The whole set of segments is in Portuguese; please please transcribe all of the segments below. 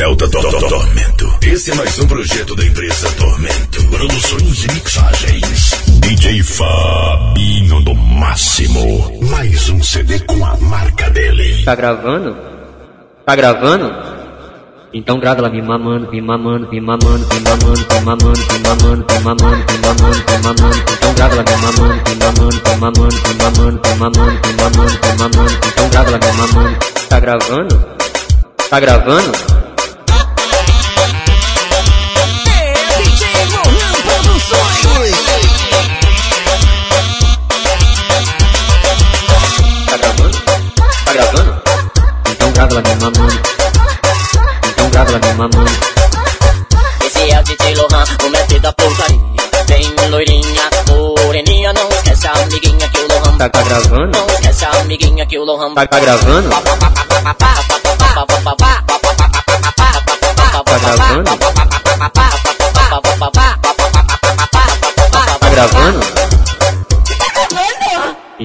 Celta Tormento. Esse é mais um projeto da empresa Tormento. Produções e mixagens. DJ Fabinho do Máximo. Mais um CD com a marca dele. Tá gravando? Tá gravando? Então grava lá, me mamando, me mamando, me mamando, me mamando, me mamando, me mamando, me mamando, me mamando, me mamando. Então grava lá, me mamando, me mamando, me mamando, me mamando, me mamando, me mamando, me mamando. Então grava lá, me mamando. Tá gravando? Tá gravando? Grava me mamando. Então grava me mamando. Esse é o DJ Lohan, o mestre da putaria. Tem loirinha, moreninha, não esquece a amiguinha que o Lohan Tá, tá gravando? Não esquece a amiguinha que o Lohan Tá, tá gravando? Tá gravando?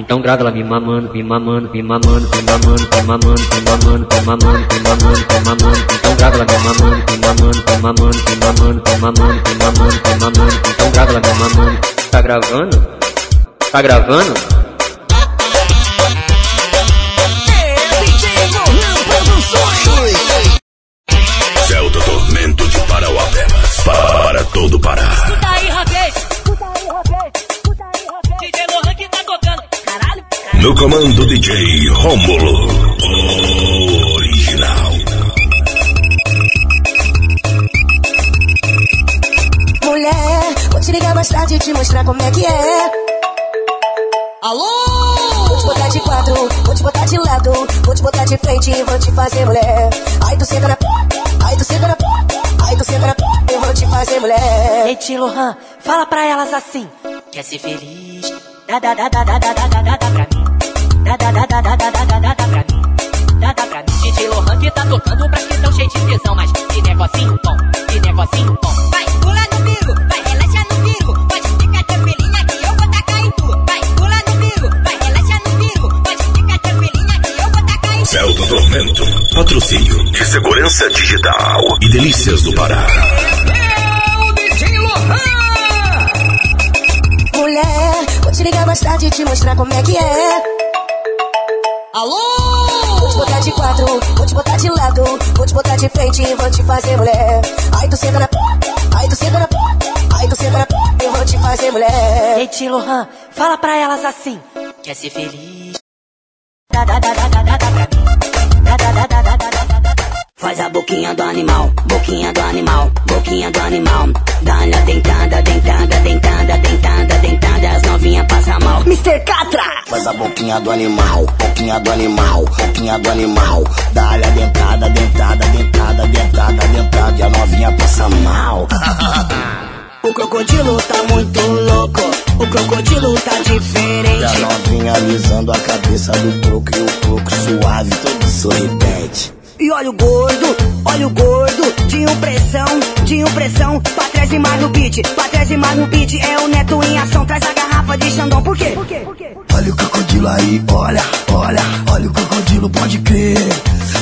Então grava lá, me mamando, me mamando, me mamando, me mamando, me mamando, me mamando, me mamando, me mamando, me mamando. Então grava lá, me mamando, me mamando, me mamando, me mamando, me mamando, me mamando, me mamando. Então grava lá, me mamando. Tá gravando? Tá gravando? Celta Tormento de Parauapebas. Para todo Pará. No comando DJ Rômulo. Original. Mulher, vou te ligar mais tarde e te mostrar como é que é. Alô? Vou te botar de quatro, vou te botar de lado, vou te botar de frente e vou te fazer mulher. Ai, tu senta na. Ai, tu senta na. Ai, tu senta na. Eu vou te fazer mulher. Ei, Tio Lohan, fala pra elas assim. Quer ser feliz? Dá, dá, dá, dá, dá, dá, dá, dá, dá, pra. Dá, dá, dá, dá, dá, pra mim. Dá, pra mim. DJ Lohan que tá tocando pra que tão cheio de tesão, mas que negocinho bom, que negocinho bom. Vai, pula no bico, vai, relaxa no bico. Pode ficar tranquilinha que eu vou tacar em tu. Vai, pula no bico, vai, relaxa no bico. Pode ficar tranquilinha que eu vou tacar em tu. Celta Tormento. Patrocínio de Segurança Digital e Delícias do Pará. Mulher, vou te ligar mais tarde e te mostrar como é que é. Alô! Vou te botar de quatro, vou te botar de lado, vou te botar de frente e vou te fazer mulher. Ai, tu senta na p, ai, tu senta na p, ai, tu senta na p, eu vou te fazer mulher. Ei, Tio Lohan, fala pra elas assim: Quer ser feliz? Da, da, da, da, da, da, da. Da, da, da, da, da, da, da. Faz a boquinha do animal, boquinha do animal, boquinha do animal. Dá-lhe a dentada, dentada, dentada, dentada, dentada. As novinhas passam mal. Mr. Catra! Faz a boquinha do animal, boquinha do animal, boquinha do animal. Dá-lhe a dentada, dentada, dentada, dentada, dentada. E a novinha passa mal. O crocodilo tá muito louco, o crocodilo tá E a diferente. novinha alisando a cabeça do croco e o croco suave, todo sorridente. E olha o gordo, olha o gordo, de impressão, de impressão. Pra trás e mais no beat, pra trás e mais no beat. É o neto em ação, traz a garrafa de Xandão. Por quê? Por quê? Por quê? Olha o crocodilo aí, olha, olha, olha o crocodilo, pode crer.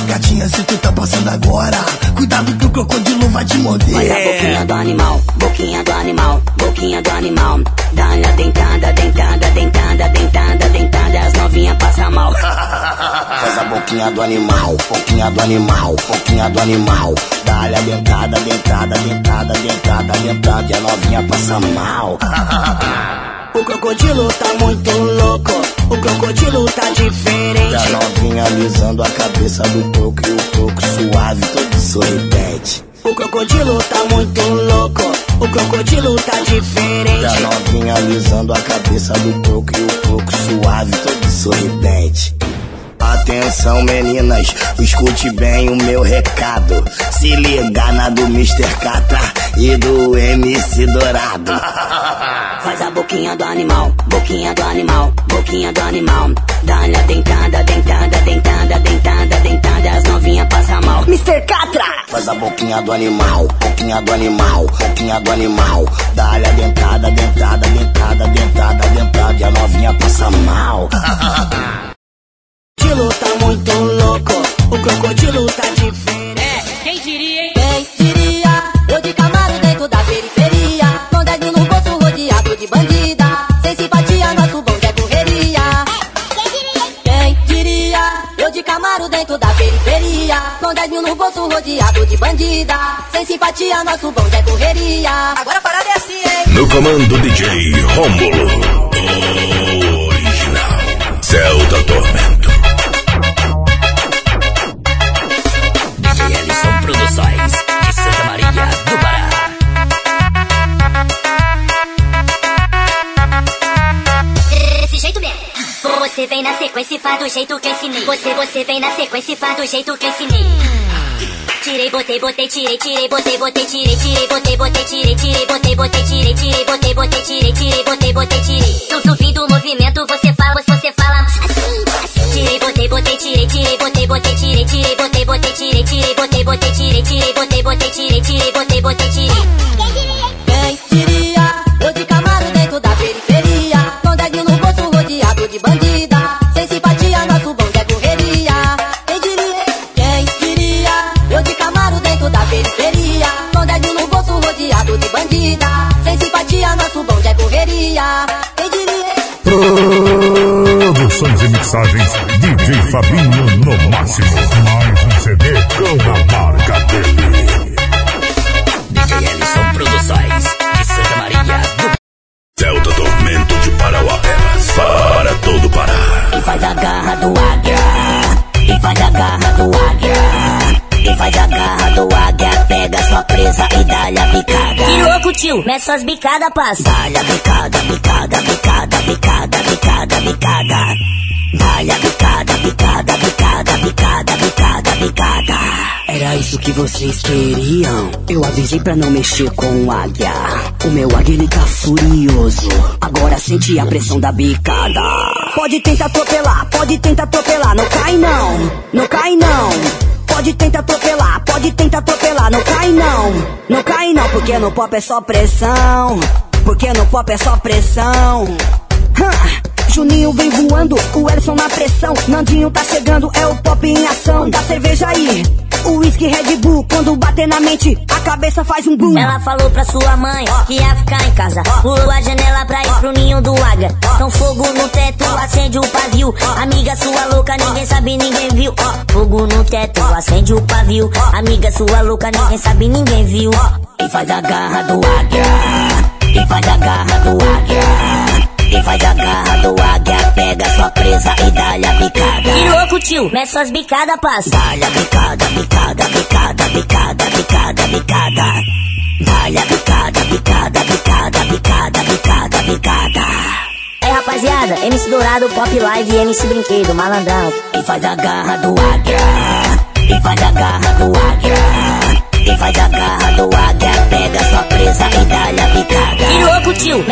Gatinha, se tu tá passando agora, cuidado que o crocodilo vai te morder. Faz a boquinha do animal, boquinha do animal, boquinha do animal. Dá-lhe a dentada, dentada, dentada, dentada, dentada. As novinhas passam mal. Faz a boquinha do animal, boquinha do animal, boquinha do animal. Dá-lhe a dentada, dentada, dentada, dentada, dentada. E a novinha passa mal. O crocodilo tá muito louco, o crocodilo tá E a diferente. novinha alisando a cabeça do croco e o croco suave, todo sorridente. O crocodilo tá muito louco, o crocodilo tá E a diferente. novinha alisando a cabeça do croco e o croco suave, todo sorridente. Atenção meninas, escute bem o meu recado. Se liga na do Mr. Catra e do MC Dourado. Faz a boquinha do animal, boquinha do animal, boquinha do animal. Dá-lhe a dentada, dentada, dentada, dentada, dentada. As novinhas passam mal. Mr. Catra! Faz a boquinha do animal, boquinha do animal, boquinha do animal. Dá-lhe a dentada, dentada, dentada, dentada, dentada. E a novinha passa mal. crocodilo tá eu de Camaro dentro da periferia Com 10 mil no bolso rodeado de bandida. Sem simpatia, nosso bom é correria. Quem diria? Eu de Camaro dentro da periferia Com 10 mil no bolso rodeado de bandida. Sem simpatia, nosso bom é correria. Agora a parada é assim, hein? No comando DJ Rômulo. Original. Céu Tormento. DJ Ellison Produções. Você vem na sequência e faz do jeito que eu ensinei. Você, você vem na sequência e faz do jeito que eu ensinei. Tirei, botei, botei, tirei, tirei, botei, botei, tirei, tirei, botei, botei, tirei, tirei, botei, botei, tirei, tirei, botei, botei, tirei, tirei, botei, botei, tirei. No, fim do movimento você fala, você fala assim, assim. Tirei, botei, botei, tirei, tirei, botei, botei, tirei, tirei, botei, botei, tirei, tirei, botei, botei, tirei, tirei, botei, botei, tirei, tirei, botei, botei, tirei. Fabinho no máximo. Mais um CD com a marca dele. DJ Ellison Produções, de Santa Maria do Celta Tormento de Parauapebas. Para todo Pará. E faz a garra do águia. E faz a garra do águia. E faz a garra do águia. Pega sua presa e dá-lhe a bicada. Que louco, tio, mete suas bicadas, passa. Dá-lhe a bicada, bicada, bicada, bicada, bicada, bicada. Dá-lhe a bicada, bicada, bicada, bicada, bicada, bicada. Era isso que vocês queriam? Eu avisei pra não mexer com o águia. O meu águia ele tá furioso. Agora sente a pressão da bicada. Pode tentar atropelar, pode tentar atropelar. Não cai não, não cai não. Pode tentar atropelar, pode tentar atropelar. Não cai não, não cai não. Porque no pop é só pressão. Porque no pop é só pressão. Juninho vem voando, o Elson na pressão. Nandinho tá chegando, é o pop em ação. Da cerveja aí, o whisky Red Bull. Quando bater na mente, a cabeça faz um boom. Ela falou pra sua mãe que ia ficar em casa. Pulou a janela pra ir pro ninho do águia. Então fogo no teto, acende o pavio. Amiga sua louca, ninguém sabe, ninguém viu. Fogo no teto, acende o pavio. Amiga sua louca, ninguém sabe, ninguém viu. E faz a garra do águia. E faz a garra do águia. E faz a garra do águia. Pega sua presa e dá-lhe a bicada. Que louco, tio, mete suas bicadas, passa. Dá-lhe a bicada, bicada, bicada, bicada, bicada, bicada. Dá-lhe a bicada, bicada, bicada, bicada, bicada, bicada. É rapaziada, MC Dourado, Pop Live e MC Brinquedo, malandrão. E faz a garra do águia. E faz a garra do águia. E faz a garra do águia. Pega sua presa e dá-lhe a bicada. Que louco, tio,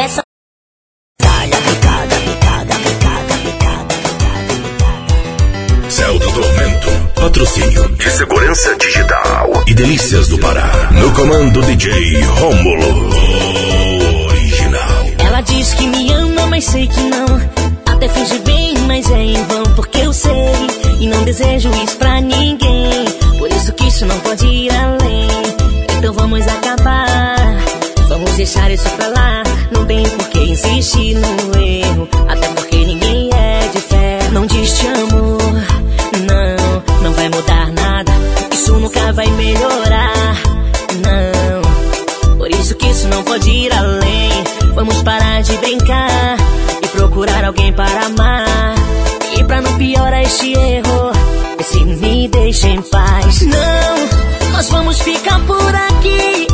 bicada. Celta Tormento. Patrocínio de segurança digital e delícias do Pará. No comando DJ Rômulo. Original. Ela diz que me ama, mas sei que não. Até finge bem, mas é em vão, porque eu sei. E não desejo isso pra ninguém. Por isso que isso não pode ir além. Então vamos acabar. Vamos deixar isso pra lá. Não tem por que insistir no erro. Até porque ninguém é de fé. Não diz te amo. Nunca vai melhorar. Não. Por isso que isso não pode ir além. Vamos parar de brincar e procurar alguém para amar. E pra não piorar este erro, se me deixa em paz. Não, nós vamos ficar por aqui.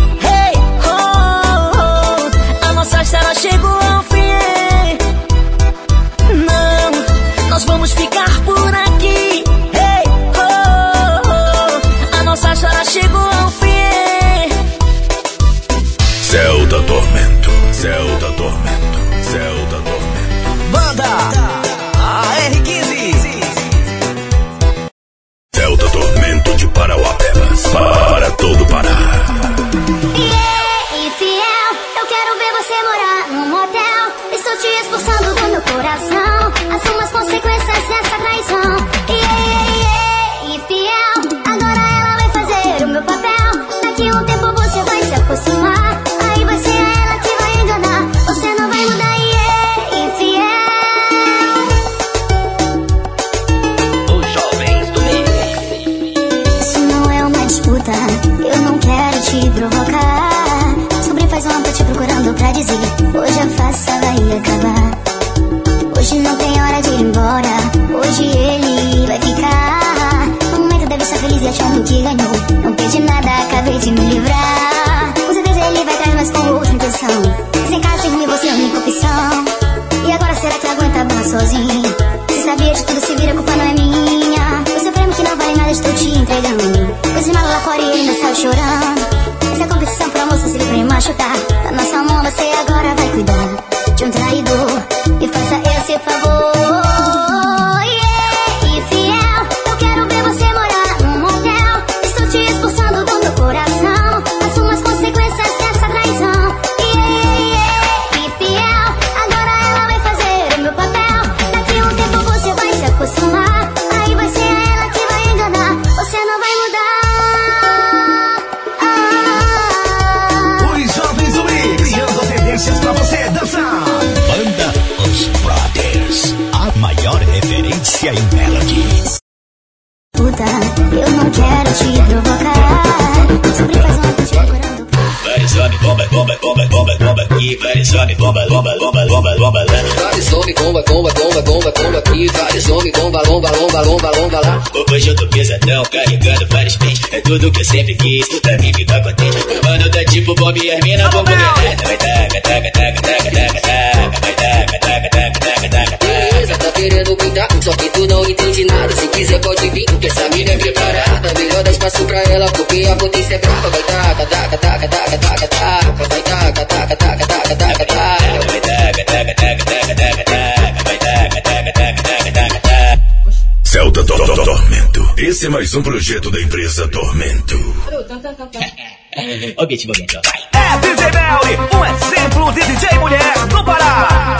Aqui. Vários homens, bomba, bomba, bomba, bomba, bomba lá. Vários homens, bomba, bomba, bomba, bomba, bomba aqui. Vários homens, bomba, lomba, lomba, lomba, lomba lá. Hoje eu tô pesadão, carregando vários pentes. É tudo que eu sempre quis, tu pra mim ficar contente. Mano, tá tipo Bob e Hermina, vamos granada. Vai taca, taca, taca, taca, taca, taca. Vai taca, taca, taca, taca, taca, taca tá querendo brincar, só que tu não entende nada. Se quiser pode vir, porque essa mina é preparada. Melhor dar espaço pra ela, porque a potência é brava. Vai taca, taca, taca, taca, taca, taca. Vai taca, taca, taca, taca, Celta Tormento. Esse é mais um projeto da empresa Tormento. Objetivo ambiental, vai. É DJ Melly, um exemplo de DJ mulher do Pará.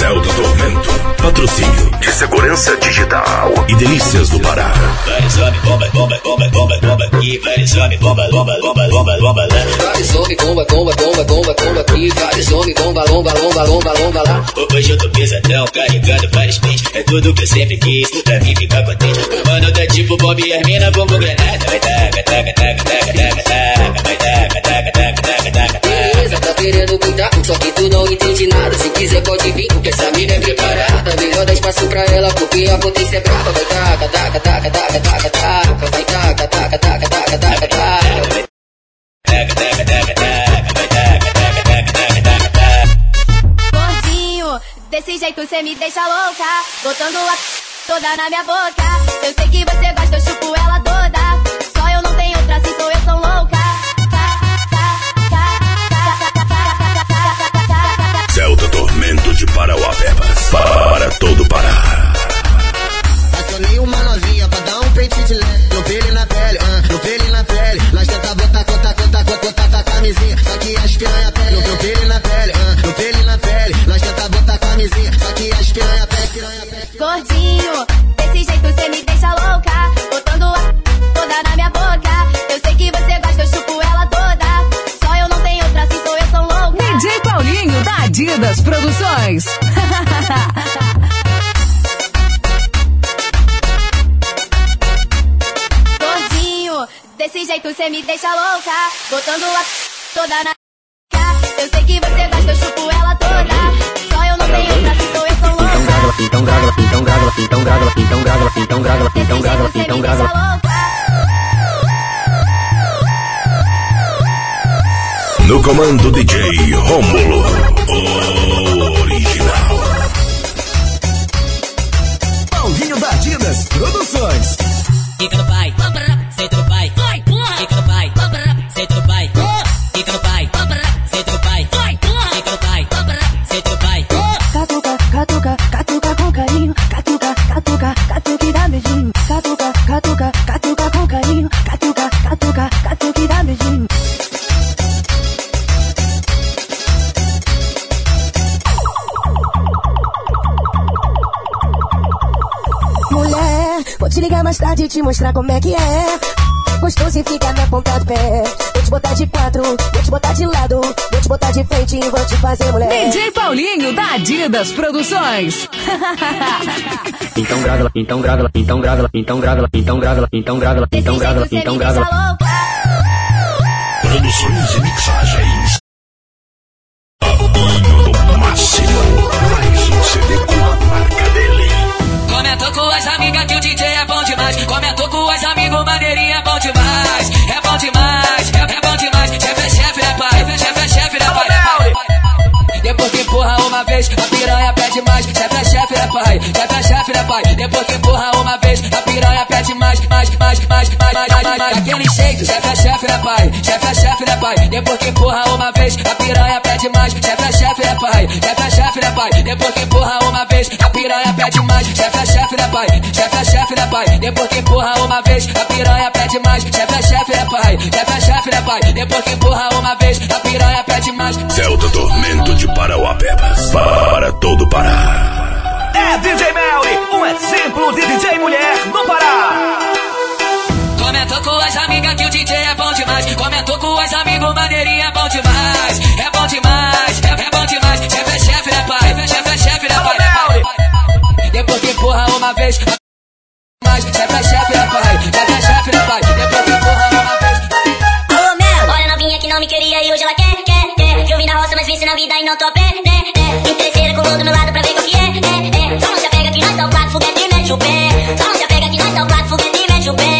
Céu do Tormento. Patrocínio de Segurança Digital e Delícias do Pará. Vários homens, bomba, bomba, bomba, bomba, bomba aqui. Vários homens, bomba, bomba, bomba, bomba, bomba lá. Vários homens, bomba, bomba, bomba, bomba, bomba aqui. Vários homens, bomba, lomba, lomba, lomba, lomba lá. Hoje eu tô pesadão, carregando vários pentes. É tudo que eu sempre quis, pra mim ficar contente. Mano, tá tipo Bob e Hermina, bombo granada. Vai taca, taca, taca, taca, taca, taca. Vai taca, taca, taca. Querendo brincar, só que tu não entende nada. Se quiser pode vir, porque essa mina é preparada. Melhor dar espaço pra ela, porque a potência é brava. Vai taca, taca, taca, taca, taca, taca. Vai taca, taca, taca, taca, taca, taca. Taca, taca, taca, taca. Vai taca, taca, taca, taca, taca, taca. Gordinho, desse jeito cê me deixa louca. Botando a toda na minha boca. Eu sei que você gosta, DJ Paulinho da Adidas Produções. Então grágula, então grágula, então grágula, então grágula, então grágula, então grágula, então jeito então grágula. louca. Produções e mixagens. Fabinho do Máximo. Mais um CD com a marca dele. Comentou com as amigas que o DJ é bom demais. Comentou com as amigos, maneirinha é bom demais. É bom demais, é, é bom demais. Uma vez, a piranha pede mais. Chefe, é chefe, é pai. Chefe, é chefe, é pai. Depois que empurra uma vez, a piranha pede mais, mais, mais, mais, mais, mais, mais, mais. Daquele jeito, chefe é chefe, né pai? Chefe é chefe, né pai? Depois que empurra uma vez, a piranha pede mais, chefe é chefe, né pai? Chefe é chefe, né pai? Depois que empurra uma vez, a piranha pede mais, chefe é chefe, né pai? Chefe é chefe, né pai? Depois que empurra uma vez, a piranha pede mais, chefe é chefe, né pai? Chefe é chefe, né pai? Depois que empurra uma vez, a piranha pede mais. Celta Tormento de Parauapebas, para todo Pará. É DJ Melly, de DJ mulher no Pará. Comentou com as amigas que o DJ é bom demais. Comentou com as amigos, maneirinha é bom demais. É bom demais, é, é bom demais. Chefe é chefe, né pai? Chefe é chefe, né pai? Pai? Depois que empurra uma vez, mais. Chefe é chefe, né pai? Chefe é chefe, né pai? Depois que empurra uma vez. Alô, Mel, olha a novinha que não me queria e hoje ela quer, quer, quer. Eu vim na roça, mas venci na vida e não tô a pé, né, né. Interesseira com o do meu lado pra ver qual que é, é, é. Só não se apega que nós dá o quatro, foguete mete o pé. Só não se apega que nós dá o quatro, foguete e mete o pé.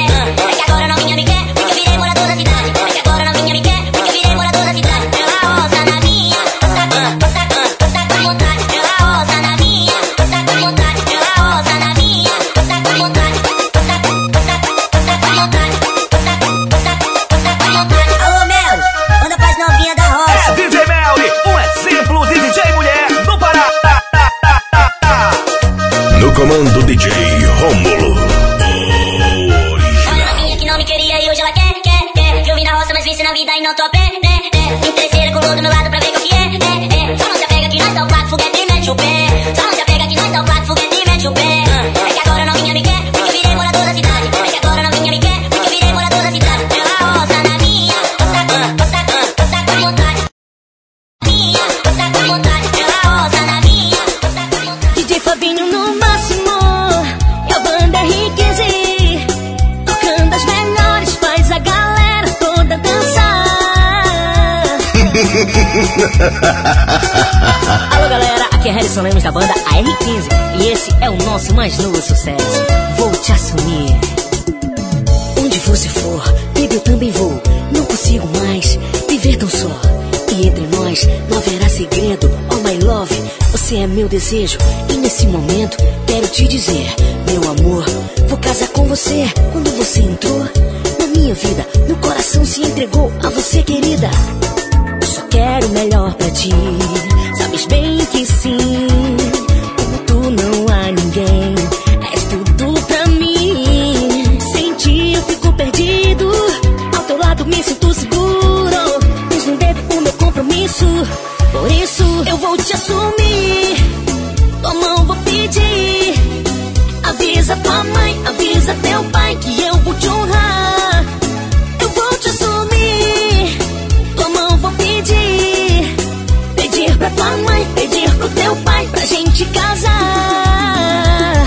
Pra gente casar.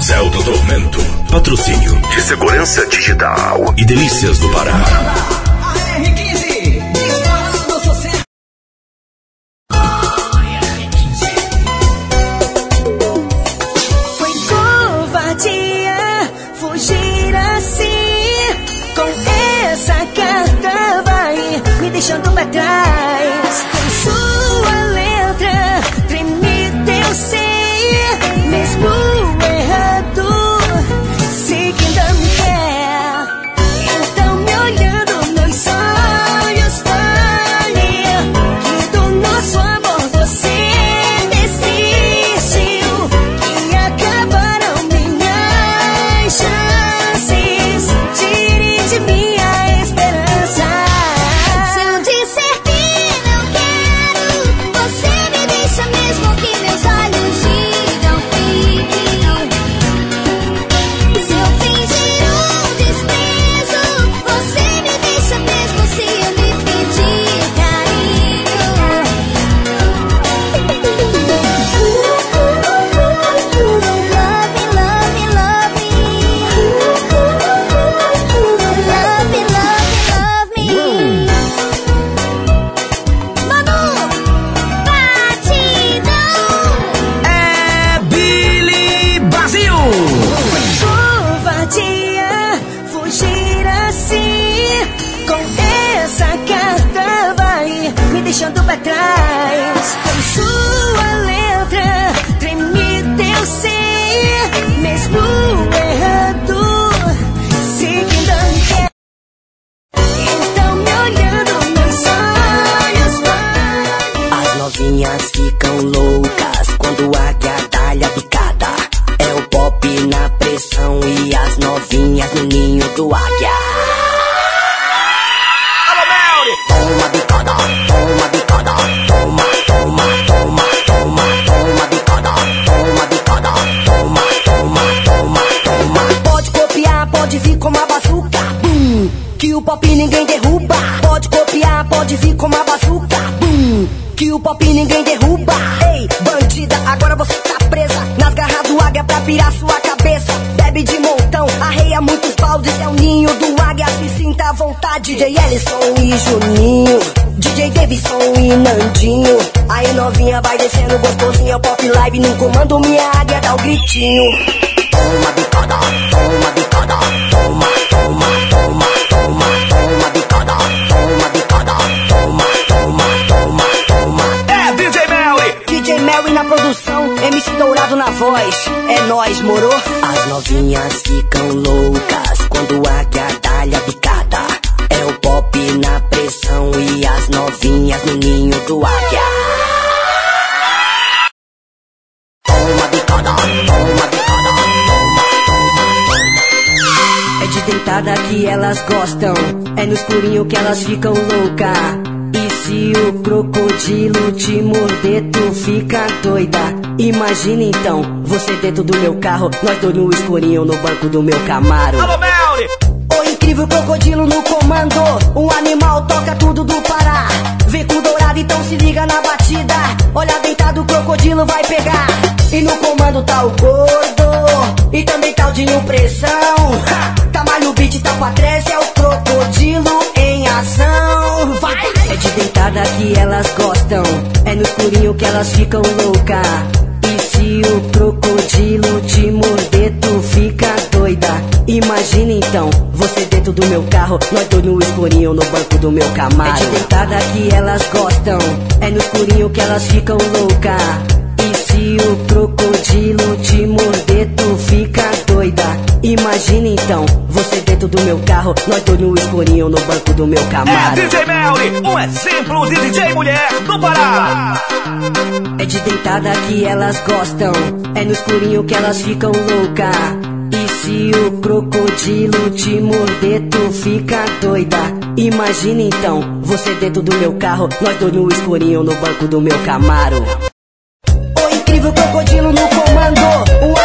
Celta Tormento. Patrocínio de Segurança Digital e Delícias do Pará. Novinhas ficam e Juninho. DJ Davidson e Nandinho. Aí novinha vai descendo gostosinho. É o pop live no comando. Minha águia dá o gritinho. Toma bicada, toma bicada, toma, toma, toma, toma, toma bicada, toma bicada, toma, toma, toma, toma. É DJ Melly. DJ Mary na produção, MC Dourado na voz. É nóis, moro? As novinhas ficam loucas quando a águia dá-lhe novinhas no ninho do águia. Toma bicada, toma bicada, toma, toma, É de dentada que elas gostam, é no escurinho que elas ficam louca. E se o crocodilo te morder, tu fica doida. Imagina então, você dentro do meu carro, nós dois no escurinho no banco do meu Camaro. Alô, incrível crocodilo no comando. Um animal toca tudo do Pará. Vem com dourado, então se liga na batida. Olha deitado, o crocodilo vai pegar. E no comando tá o gordo. E também tá o de pressão. Ha! Tamanho beat, tá pra trás, é o crocodilo em ação. Vai! É de deitada que elas gostam. É no escurinho que elas ficam louca. E se o crocodilo te morder, tu fica doida. Imagina então, você dentro do meu carro, nós dois no escurinho no banco do meu Camaro. É de deitada que elas gostam, é no escurinho que elas ficam louca. E se o crocodilo te morder, tu fica doida. Imagina então, você dentro do meu carro, nós dois no escurinho no banco do meu É Camaro. DJ Melly. Um exemplo de DJ mulher do Pará. É de deitada que elas gostam, é no escurinho que elas ficam louca. Se o crocodilo te morder, tu fica doida. Imagina então, você dentro do meu carro, nós dois no escurinho no banco do meu Camaro. O incrível crocodilo no comando, um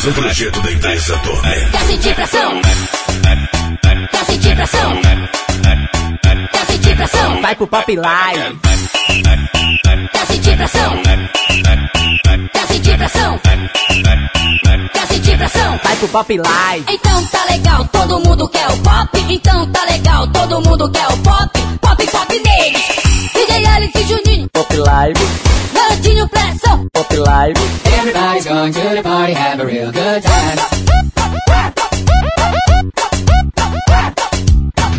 mais um projeto da empresa Tormento. Quer sentir pressão? Quer sentir pressão? Quer sentir pressão? Vai pro Pop Live. Quer sentir pressão? Quer sentir pressão? Quer sentir pressão? Vai pro Pop Live. Então tá legal, todo mundo quer o pop. Então tá legal, todo mundo quer o pop. Pop, pop neles. DJ Alex e Juninho, Pop Live. Garotinho pressão. Pop Live. Everybody's going to the party, have a real good time.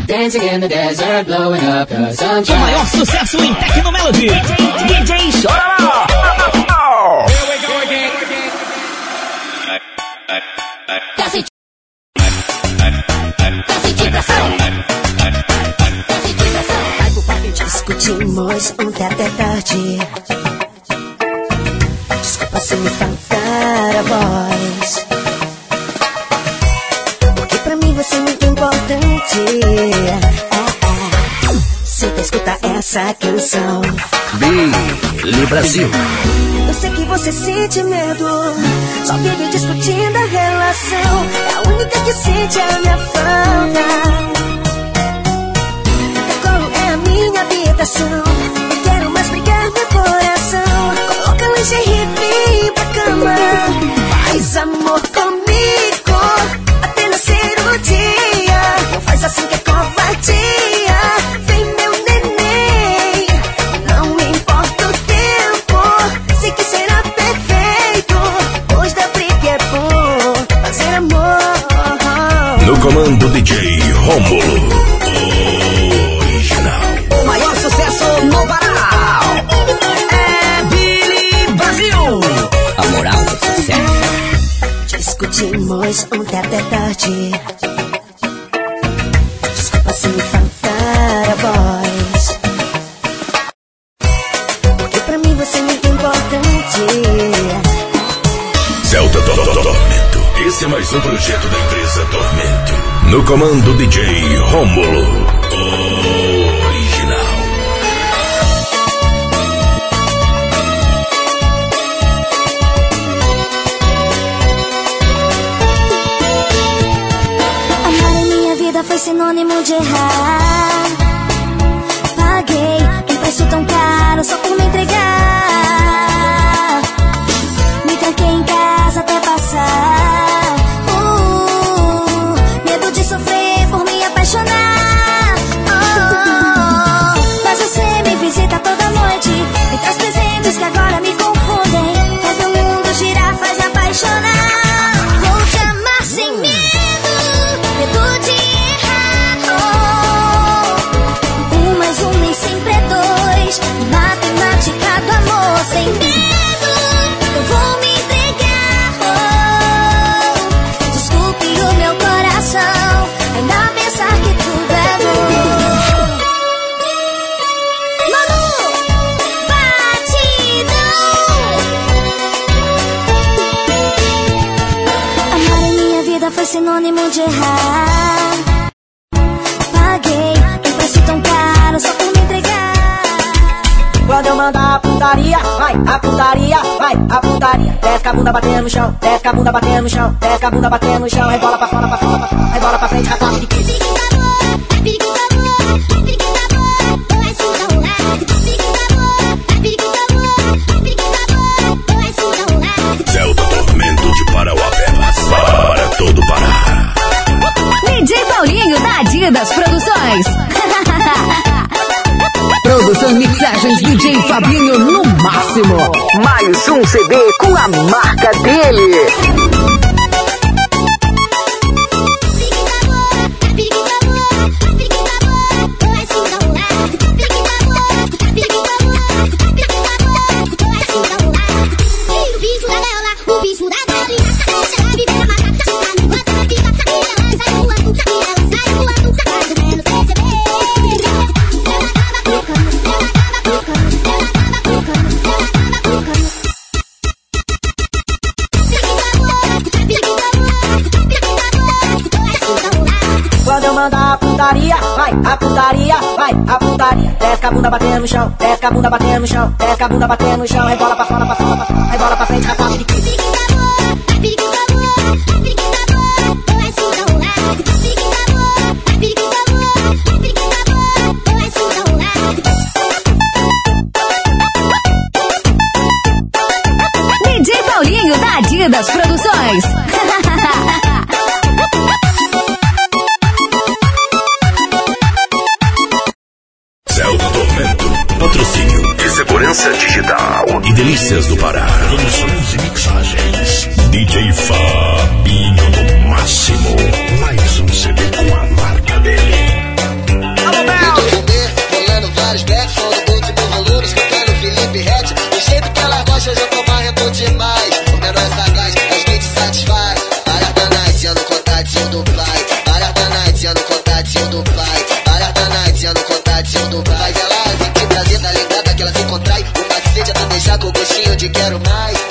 Dancing in the desert, blowing up the O sunshine. maior sucesso em Tecnomelody. DJ Chororó. Quer sentir? Quer sentir pressão? Quer sentir pressão? Discutimos ontem até tarde. Faltar a voz. Porque pra mim você é muito importante. É, é. Sempre escuta essa canção. Billy Brasil. Eu sei que você sente medo. Só vive discutindo a relação. É a única que sente a minha falta. Teu colo é a minha habitação. Não quero mais brigar coração. Lingerie e vem pra cama. Faz amor comigo até nascer o dia. Não faz assim que é covardia. Vem meu neném. Não importa o tempo. Sei que será perfeito. Hoje da briga é bom fazer amor. No comando DJ Rômulo. Discutimos ontem até tarde. Desculpa se me faltar a voz. Porque pra mim você é muito importante. Celta Tor- Tor- Tormento. Esse é mais um projeto da empresa Tormento. No comando DJ Rômulo. Original. Foi sinônimo de errar. Paguei um preço tão caro só por me entregar. Sinônimo de errar. Paguei um preço tão caro só por me entregar. Quando eu mandar a putaria, vai, a putaria, vai, a putaria. Desce com a bunda batendo no chão, desce com a bunda batendo no chão, desce com a bunda batendo no chão, rebola pra fora, pra fora, pra fora, rebola pra frente, rasgado de quê? Celta Tormento Mais um CD com a marca dele. Bunda batendo no chão, desce a bunda batendo no chão, desce a bunda batendo no chão, rebola pra fora, pra fora, pra fora, rebola pra frente, rapado de quinze. DJ contrai. O macete é pra deixar com gostinho de quero mais.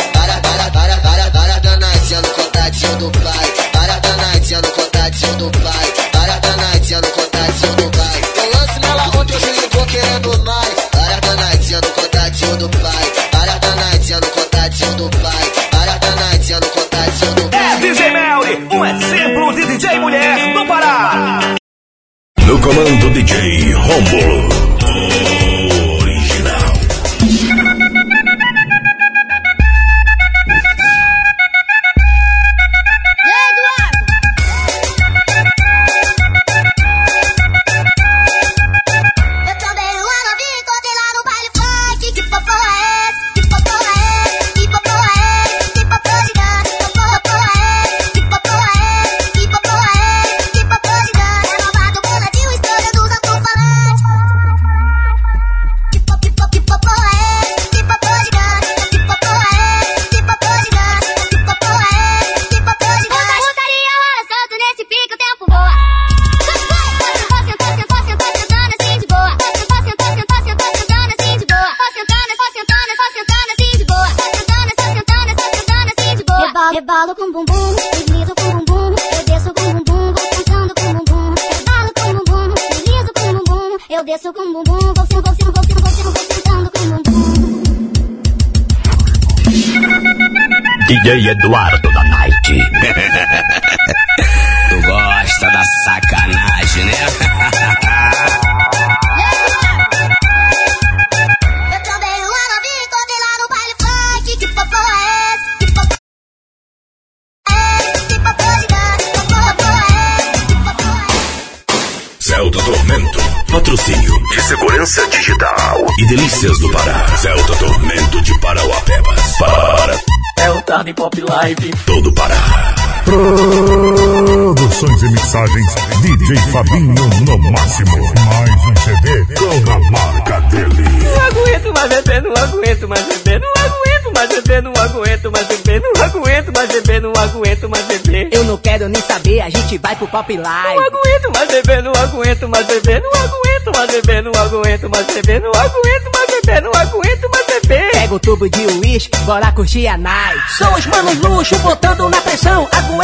Patrocínio de Segurança Digital e Delícias do Pará. Do Tormento de Parauapebas. Para É o Tarde Pop Live. todo Pará. Produções e mixagens DJ Fabinho no máximo. Mais um CD com a marca dele. Não aguento mais beber, não aguento mais beber, não aguento mais beber, não aguento mais beber, não aguento mais beber, não aguento mais beber. Eu não quero nem saber, a gente vai pro Pop Live. Não aguento mais beber, não aguento mais beber, não aguento mais beber, não aguento mais beber, não aguento mais beber, não aguento mais beber. Pega o tubo de uísque, bora curtir a night. São os manos luxo, botando na pressão. Aguenta,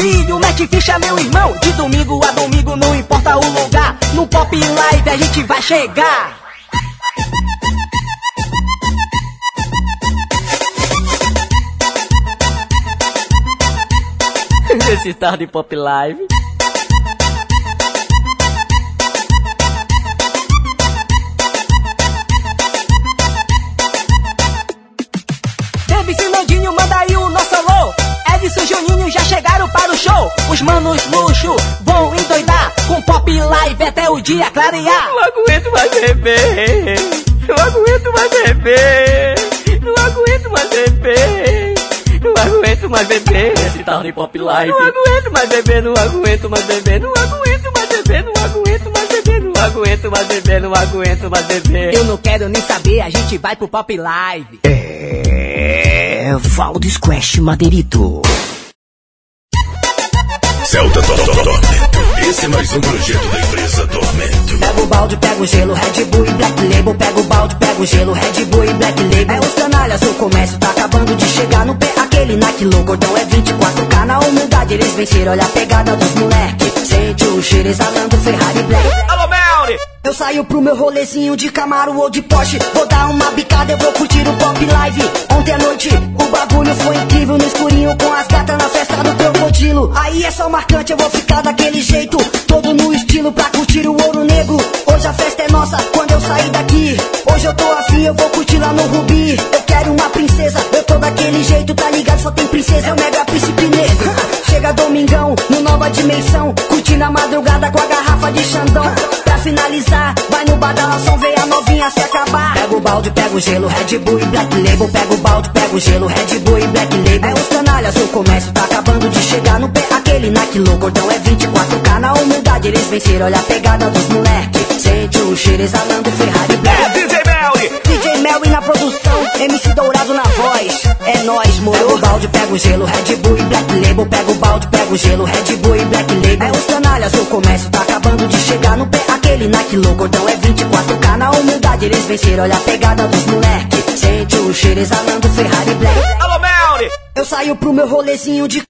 filho, mete ficha, meu irmão. De domingo a domingo, não importa o lugar. No Pop Live a gente vai chegar. Nesse Tarde Pop Live. Edson e Juninho já chegaram para o show. Os manos luxo vão endoidar. Com Pop Live até o dia clarear. Não aguento mais beber. Não aguento mais beber. Não aguento mais beber. Não aguento mais beber. Esse tal de pop live. Não aguento mais beber. Não aguento mais beber. Não aguento mais beber. Não aguento mais beber. Não aguento mais beber. Não aguento mais beber. Eu não quero nem saber, a gente vai pro Pop Live. É. Valdo Squash Madeirito. Do Tormento. Esse é mais um projeto da empresa Tormento. Pega o balde, pega o gelo, Red Bull e Black Label. Pega o balde, pega o gelo, Red Bull e Black Label. É os canalhas, o comércio tá acabando de chegar no pé. Aquele aquele Nike low, gordão é 24K na humildade, eles venceram, olha a pegada dos moleque. Sente o cheiro exalando Ferrari Black. Eu saio pro meu rolezinho de Camaro ou de Porsche. Vou dar uma bicada, eu vou curtir o pop live. Ontem à noite o bagulho foi incrível no escurinho com as gatas na festa do crocodilo. Aí é só marcante, eu vou ficar daquele jeito. Todo no estilo pra curtir o ouro negro. Hoje a festa é nossa quando eu sair daqui. Hoje eu tô afim, eu vou curtir lá no Rubi. Eu quero uma princesa, eu tô daquele jeito, tá ligado? Só tem princesa, é o mega príncipe negro. Chega domingão, no nova dimensão. Curtindo a madrugada com a garrafa de Xandão. Pra finalizar, vai no badalação, vê a novinha se acabar. Pega o balde, pega o gelo, Red Bull e Black Label. Pega o balde, pega o gelo, Red Bull e Black Label. É os canalhas, o comércio tá acabando de chegar no pé. Aquele Nike low, gordão é 24K na humildade. Eles venceram, olha a pegada dos moleque. Sente o cheiro exalando Ferrari Black. É DJ Melly! DJ Melly na produção, MC Dourado na voz. É nóis, moro. Pega o balde, pega o gelo, Red Bull e Black Label. Pega o balde, pega o gelo, Red Bull e Black Label. É os canalhas, o comércio tá acabando de chegar no pé. Aquele Nike low, gordão é 24K na humildade. Eles venceram, olha a pegada dos moleque. Sente o cheiro exalando Ferrari Black. Alô, Melly! Eu saio pro meu rolezinho de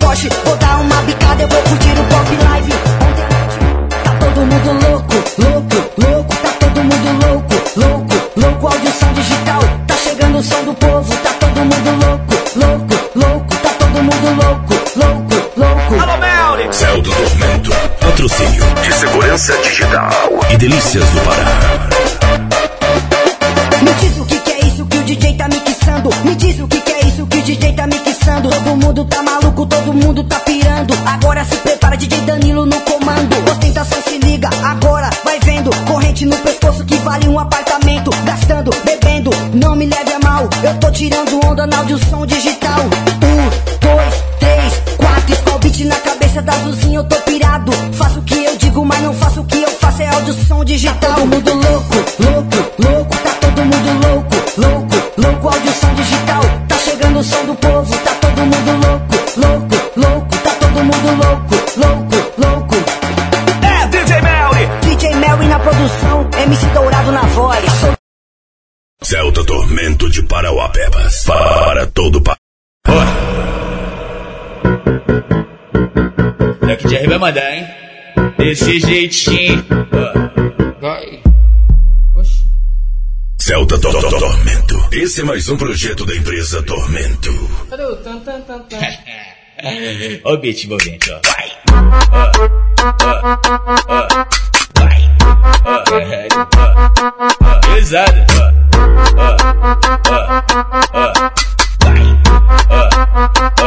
Porsche, vou dar uma bicada, eu vou curtir o pop live. Ontem tá todo mundo louco, louco, louco, tá todo mundo louco, louco, louco, audição digital. Tá chegando o som do povo, tá todo mundo louco, louco, louco, tá todo mundo louco, louco, louco. Alô, Melly! Céu do Tormento. Patrocínio de Segurança Digital e Delícias do Pará. Me diz o que, que é isso que o DJ tá mixando. Me diz o que, que é isso que o DJ tá mixando. Todo mundo tá maluco, todo mundo tá pirando. Agora se prepara, DJ Danilo no comando. Mandar, hein? Desse jeitinho. Vai. Céu do Tor- Tor- Tormento. Esse é mais um projeto da empresa Tormento. Cadê o tan tan tan tan? Ó o beat envolvente, ó. Vai. Vai. Pesado. Vai.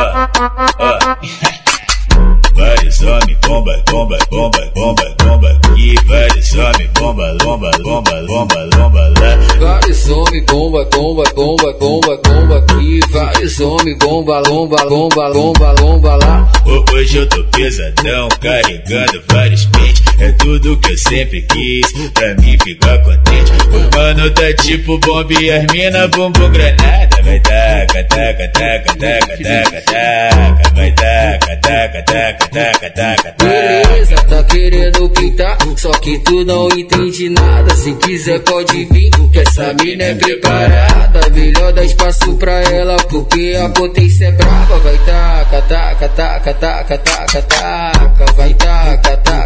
Bomba, bomba, bomba, bomba, bomba aqui. Vários homens, bomba, bomba, bomba, bomba, bomba lá. Vários homens, bomba, bomba, bomba, bomba, bomba aqui. Vários homens, bomba, lomba, lomba, lomba, lomba lá. Ho- Hoje eu tô pesadão, carregando vários pentes. É tudo que eu sempre quis, pra mim ficar contente. O mano tá tipo bomba e as mina bumbum granada. Vai taca, taca, taca, taca, taca, taca. Vai taca, taca, taca, taca, taca, taca. Beleza, tá querendo pintar, só que tu não entende nada. Se quiser pode vir, que essa mina é preparada. Melhor dar espaço pra ela, porque a potência é brava. Vai taca, taca, taca, taca, taca, taca. Vai taca, taca,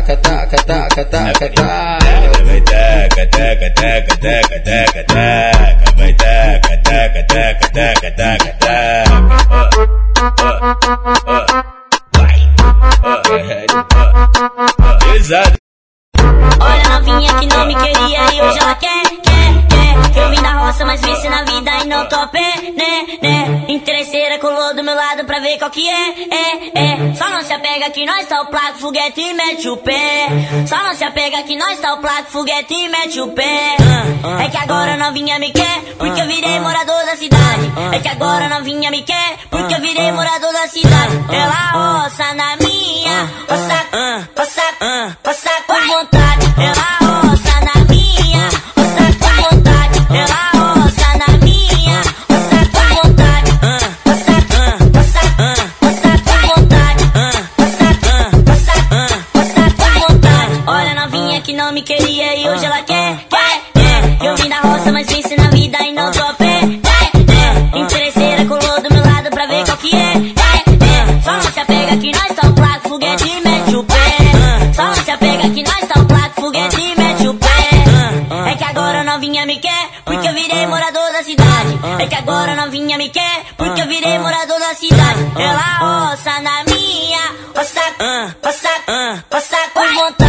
taca, taca, taca. Vai taca, taca, taca, taca, taca, taca. Vai taca, taca, taca, taca, taca, taca. Vai. Pesado. Olha novinha que não me queria e hoje ela quer, quer, quer. Eu vim da roça, mas vice na vida e não tô pé, né, né. Interesseira colou do meu lado pra ver qual que é, é, é. Só não se apega que nós tá o placo, foguete e mete o pé. Só não se apega que nós tá o placo, foguete e mete o pé. Ah, É que agora novinha me quer, porque eu virei morador da cidade. É que agora novinha me quer, porque eu virei morador da cidade. Ela roça na minha, roça, roça, roça com vontade. Ela roça, roça com vontade.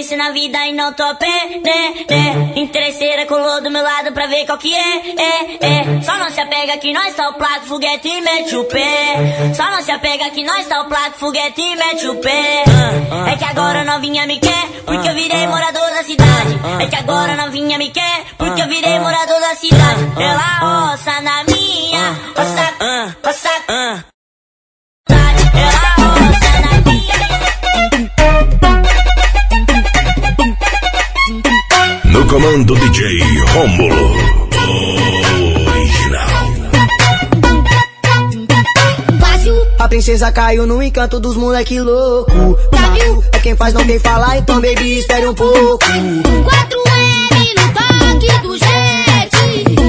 Vice na vida e não tô a pé, né, né. Interesseira colou do meu lado pra ver qual que é, é, é. Só não se apega que nós tá o placo, foguete e mete o pé. Só não se apega que nós tá o placo, foguete e mete o pé. É que agora novinha me quer, porque eu virei morador da cidade. É que agora novinha me quer, porque eu virei morador da cidade. Ela roça na minha, roça, roça, No comando DJ Rômulo. Original. A princesa caiu no encanto dos moleque louco. É quem faz, não quem fala, então baby, espere um pouco. 4L no toque do jet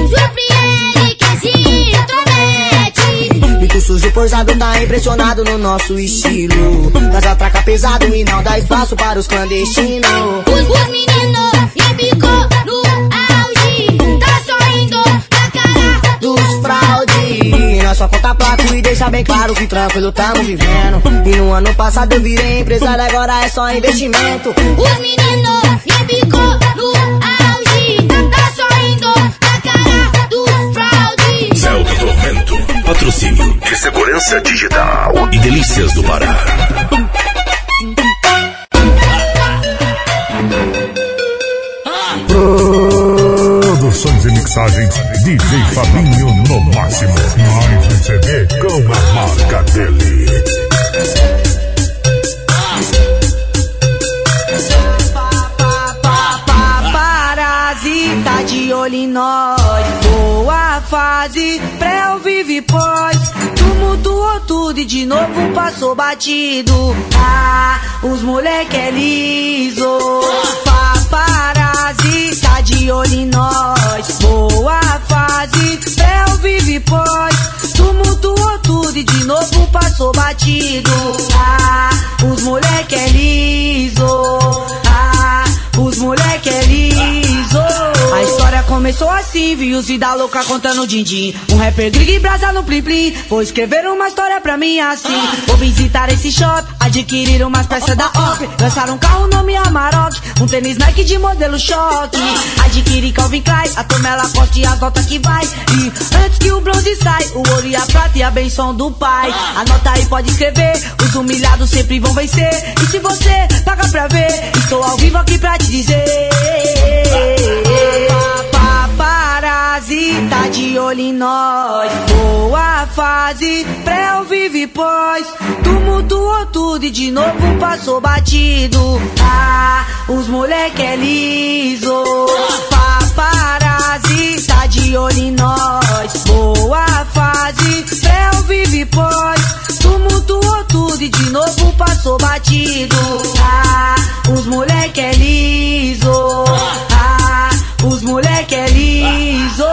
Surpreende quem se intromete Bico sujo posado, tá impressionado no nosso estilo. Nós atraca pesado e não dá espaço para os clandestinos. Os, os meninos embicou no auge Tá sorrindo na cara Dos fraude, só conta placo e deixa bem claro que tranquilo tamo vivendo. E no ano passado eu virei empresário, agora é só investimento. Os meninos embicou no auge Tá sorrindo na cara dos fraude Zelda Tormento. Patrocínio de segurança digital e delícias do Pará. Produções e mixagens DJ Fabinho no máximo. Mais um CD com a marca dele. Paparazzi tá de olho em nós. Boa fase, pré vive pós. Tumultuou tudo e de novo passou batido. Ah, os moleque é liso. Paparazzi tá de olho em nós. Boa fase, ou vive pós. Tumultuou tudo e de novo passou batido. Ah, os moleque é liso. Ah, os moleque é liso. A história começou assim, vi os vida louca contando din-din. Um rapper grig brasa no plim plim. Vou escrever uma história pra mim assim. Vou visitar esse shop, adquirir umas peças da OP. Lançar um carro nome Amarok, um tênis Nike de modelo choque. Adquirir Calvin Klein, a tomela Costa e as notas que vai. E antes que o bronze sai, o ouro e a prata e a benção do pai. Anota aí, pode escrever. Os humilhados sempre vão vencer. E se você paga pra ver, estou ao vivo aqui pra te dizer. Paparazzi tá de olho em nós. Boa fase, pré vive pós. Tumultuou tudo e de novo passou batido. Ah, os moleque é liso. Paparazzi tá de olho em nós. Boa fase, pré vive pós. Tumultuou tudo e de novo passou batido. Ah, os moleque é liso. Ah, os moleque é liso.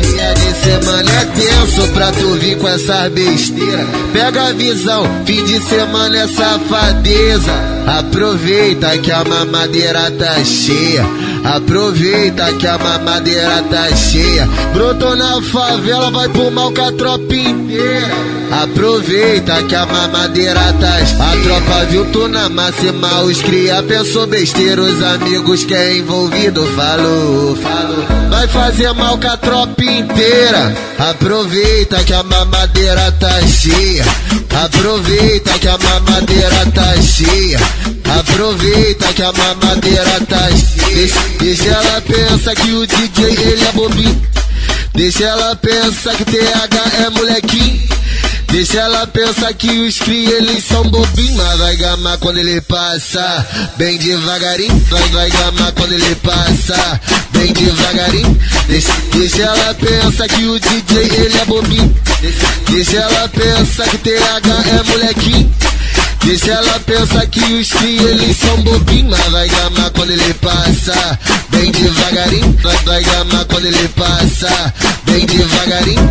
Dia de semana é tenso pra tu vir com essa besteira. Pega a visão, fim de semana é safadeza. Aproveita que a mamadeira tá cheia. Aproveita que a mamadeira tá cheia. Brotou na favela, vai pro mal com a tropa inteira. Aproveita que a mamadeira tá cheia. A tropa viu tu na máxima, os cria pensou besteira. Os amigos que é envolvido falou, falou. Vai fazer mal com a tropa inteira. Aproveita que a mamadeira tá cheia. Aproveita que a mamadeira tá cheia. Aproveita que a mamadeira tá cheia. Deixa, ela pensar que o DJ ele é bobinho. Deixa ela pensar que TH é molequinho. Deixa ela pensar que os cria eles são bobinhos, mas vai gamar quando ele passa. Bem devagarinho, vai, vai gamar quando ele passa. Bem devagarinho. Deixa, deixa ela pensar que o DJ ele é bobinho. Deixa, deixa ela pensar que TH é molequinho. Deixa ela pensar que os cria eles são bobinhos, mas vai gamar quando ele passa. Bem devagarinho, vai, vai gamar quando ele passa. Bem devagarinho.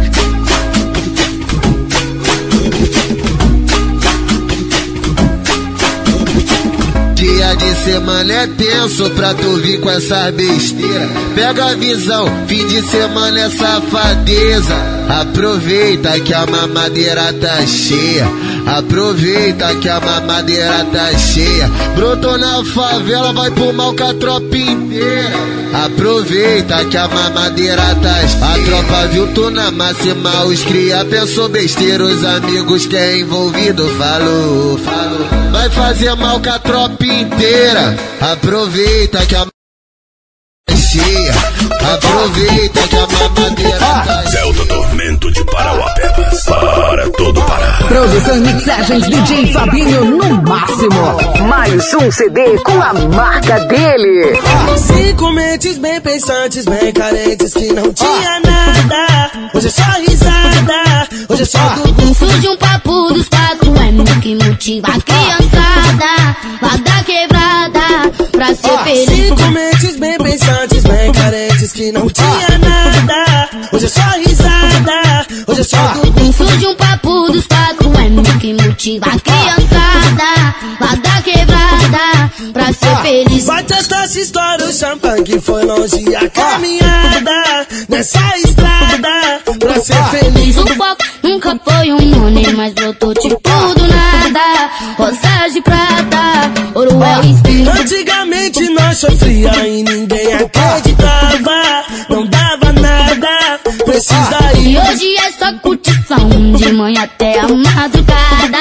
Dia de semana é tenso pra tu vir com essa besteira. Pega a visão, fim de semana é safadeza. Aproveita que a mamadeira tá cheia. Aproveita que a mamadeira tá cheia. Brotou na favela, vai pro mal com a tropa inteira. Aproveita que a mamadeira tá cheia. A tropa viu tu na máxima, os cria pensou besteira. Os amigos que é envolvido falou, falou. Vai fazer mal com a tropa inteira. Aproveita que a é cheia. Aproveita que a mamadeira tá Celta Tormento de Parauapebas. Para todo Pará. Produção e mixagens DJ Fabinho no máximo. Mais um CD com a marca dele. Cinco mentes bem pensantes, bem carentes que não tinha nada. Hoje é só risada, hoje é só tudo. Surge um papo dos quatro M que motiva a criançada lá da quebrada pra ser feliz. Cinco mentes bem pensantes, bem carentes que não tinha nada. Hoje é só risada, hoje é só tudo. Surge um papo dos quatro M que motiva a criançada lá da quebrada pra ser feliz. Vai testar essa história, o champanhe que foi longe a caminhada nessa estrada pra ser feliz. O foco nunca foi um money, mas brotou tipo do nada. Rosas de prata, ouro é o espírito. Antigamente nós sofria e ninguém acreditava, não dava nada. Precisa E ir. hoje é só curtição, de manhã até a madrugada.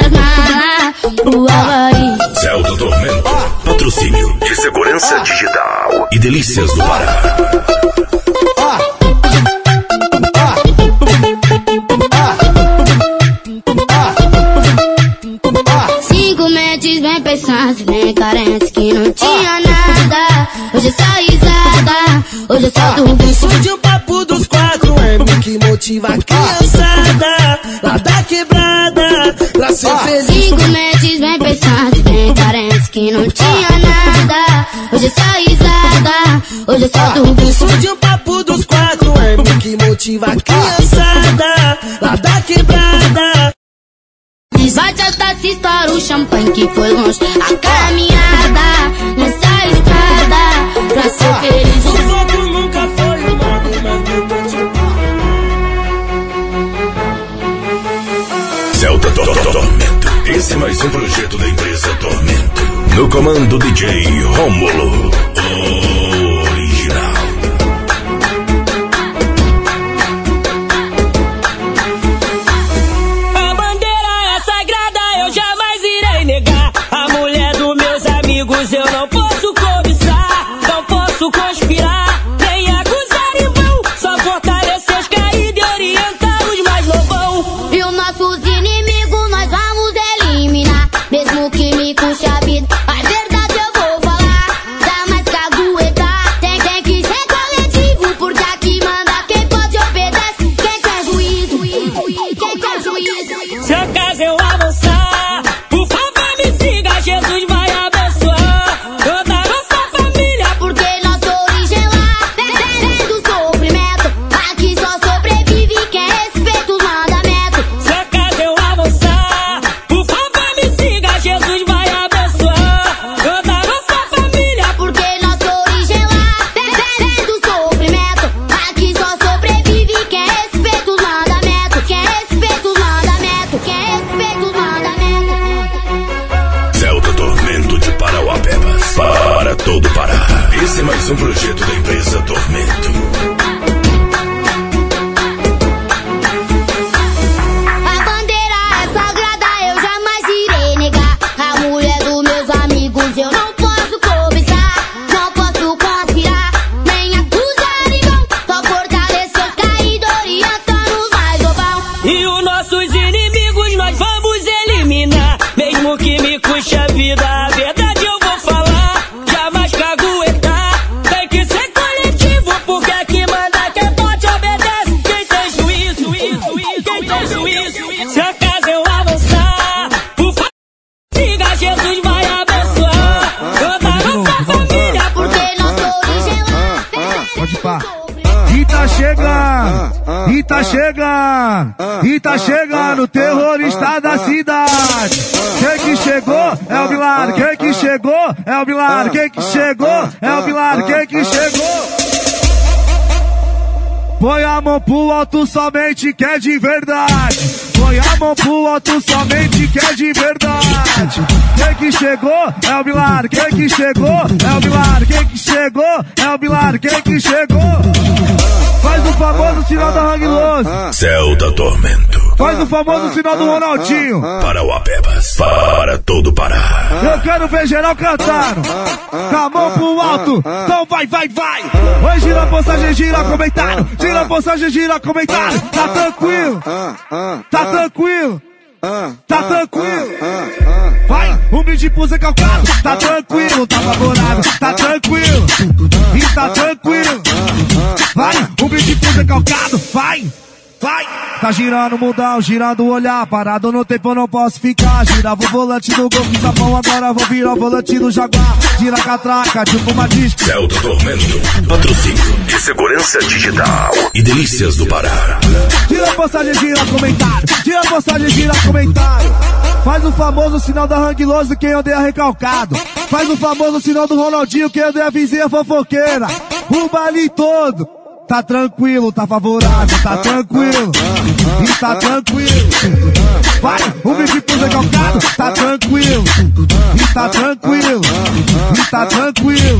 As malas pro Havaí. Celta Tormento. Patrocínio de Segurança Digital e Delícias do Pará. Cinco mentes bem pensantes, bem carentes que não tinha nada. Hoje é só risada, hoje é só tudo. Surge o papo dos quatro M que motiva a criançada lá da quebrada pra ser feliz. Cinco mentes bem que não tinha nada. Hoje é só risada, hoje é só tudo. Surge o papo dos quatro M que motiva a criançada lá da quebrada. Vai testar se estoura o champanhe que foi longe. A caminhada nessa estrada pra ser feliz. O foco nunca foi o modo, mas meu motivo. Celta Tor- Tor- Tormento. Esse é mais um projeto da empresa Tormento. No comando DJ Rômulo. Pro alto somente que é de verdade. Põe a mão pro alto somente que é de verdade. Quem que chegou é o Bilar. Quem que chegou é o Bilar. Quem que chegou é o Bilar. Quem que chegou? Faz o famoso sinal da Hang. Céu da Tormento. Faz o famoso sinal do Ronaldinho. Para o Apebas. Para todo Pará. Eu quero ver geral cantando. Com a mão pro alto. Então vai, vai, vai. Oi, gira a postagem, gira comentário. Gira a postagem, gira comentário. Tá tranquilo. Tá tranquilo. Tá tranquilo. Vai, um brinde de pulsa calcado. Tá tranquilo, tá favorável. Tá tranquilo. E tá tranquilo. Vai, um brinde de pulsa calcado. Vai. Vai! Tá girando o mundão, girando o olhar. Parado no tempo, eu não posso ficar. Girava o volante do gol que sapão, agora vou virar o volante do Jaguar. Gira a catraca, tipo uma disco. Céu da Tormento. Patrocínio de segurança digital. E delícias do Pará. Gira a postagem, gira comentário. Gira a postagem, gira comentário. Faz o famoso sinal da Hang Loose, quem odeia recalcado. Faz o famoso sinal do Ronaldinho, quem odeia a vizinha fofoqueira. O baile todo. Tá tranquilo, tá favorável, tá tranquilo. E tá tranquilo. Vai, o bicho puxa calcado, tá tranquilo. E tá tranquilo. E tá tranquilo.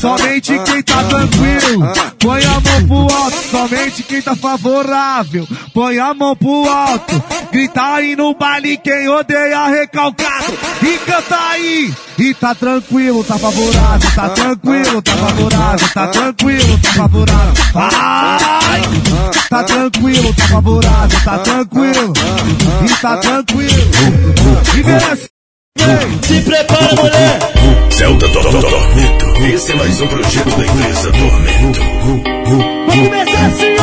Somente quem tá tranquilo. Põe a mão pro alto, somente quem tá favorável. Põe a mão pro alto. Grita aí no baile quem odeia recalcado. E canta aí. E tá tranquilo, tá favorável, tá tranquilo, tá favorável, tá tranquilo, tá favorável. Vai! Tá tranquilo, tá favorável, tá tranquilo. E tá tranquilo. E merece. Se prepara, mulher! Tor- Tormento. Esse é mais um projeto da empresa Tormento. Vamos começar assim,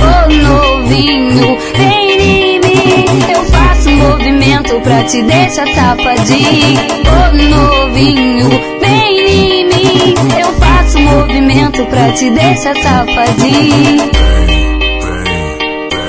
Ô novinho, vem em mim. Eu faço um movimento pra te deixar safadinho. Ô novinho, vem em mim. Eu faço um movimento pra te deixar safadinho.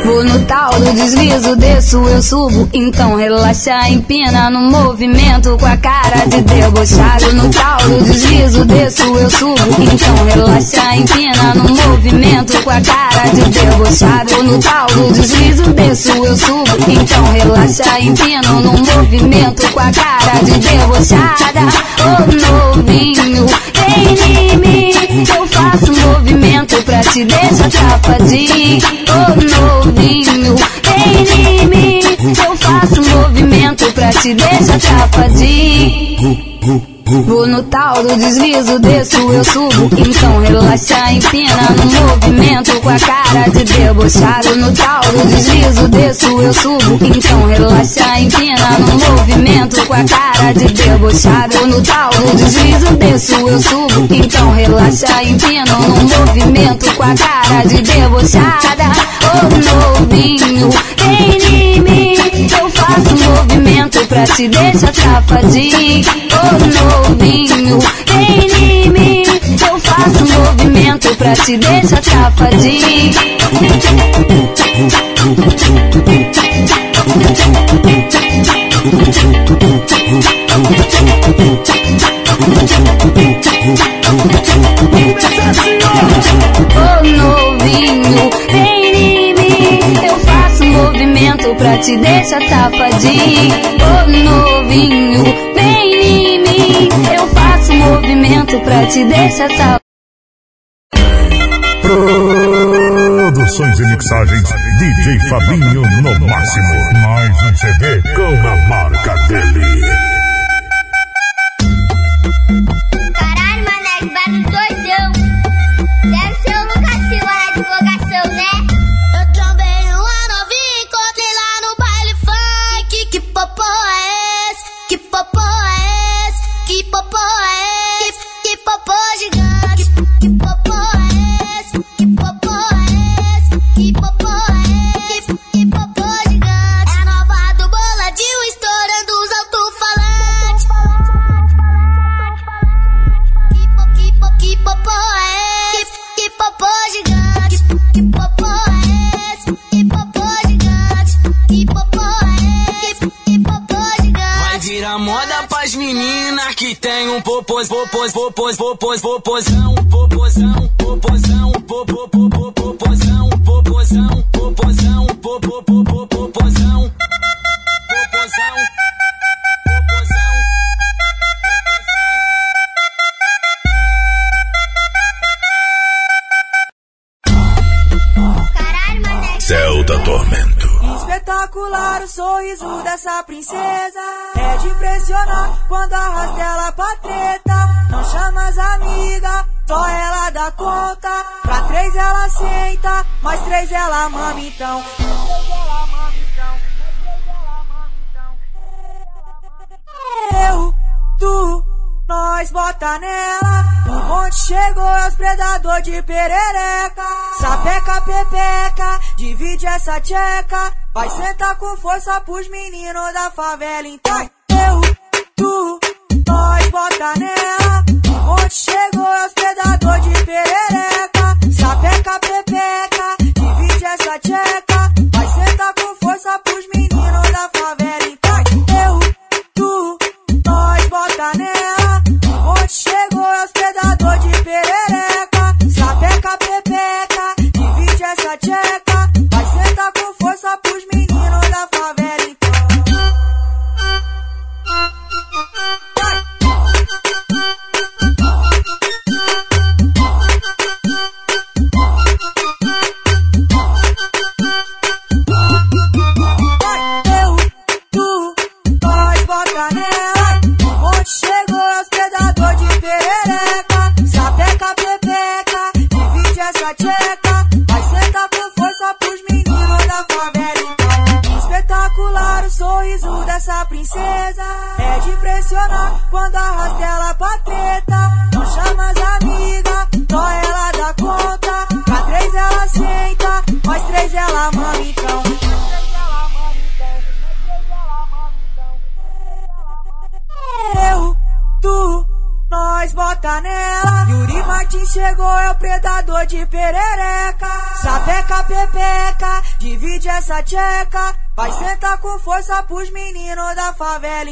Vou no tal do deslizo, desço, eu subo. Então relaxa, empina no movimento com a cara de debochado. No tal do deslizo, desço, eu subo. Então relaxa, empina no movimento com a cara de debochado. No tal do deslizo, desço, eu subo. Então relaxa, empino no movimento com a cara de debochada. Ô novinho, vem em mim. Eu faço um movimento pra te deixar safadinho. Ô novinho, vem em. Eu faço um movimento pra te deixar safadinho. Vou no tal do deslizo, desço, eu subo. Então relaxa, empina no movimento com a cara de debochado. No tal do deslizo, desço, eu subo. Então relaxa, empina no movimento com a cara de debochado. No tal do deslizo, desço, eu subo. Então relaxa, empina no movimento com a cara de debochada. Ô novinho, vem um movimento pra te deixar safadinho. Ô novinho, vem em mim. Eu faço um movimento pra te deixar safadinho. Pra te deixar safadinho. Ô novinho, vem em mim. Eu faço movimento pra te deixar safadinho. Produções e mixagens DJ Fabinho no máximo. Mais um CD com a marca dele. Que tem um popos, popos, popos, popos, popozão, popozão, popozão, popozão, popozão, popozão, popozão, popozão, popozão. Sorriso dessa princesa. É de impressionar quando arrasta ela pra treta. Não chama as amigas, só ela dá conta. Pra três ela senta, mais três ela mama então. Eu, tu, nós bota nela. O monte chegou aos predador de perereca. Sapeca, pepeca, divide essa tcheca. Vai sentar com força pros meninos da favela. Então, eu, tu, nós bota nela. O monte chegou aos predador de perereca. Sapeca, pepeca, divide essa tcheca. Vai sentar com força pros meninos da favela. Então, eu, tu, nós bota nela. check. Tcheca. Vai sentar com força pros meninos da favela.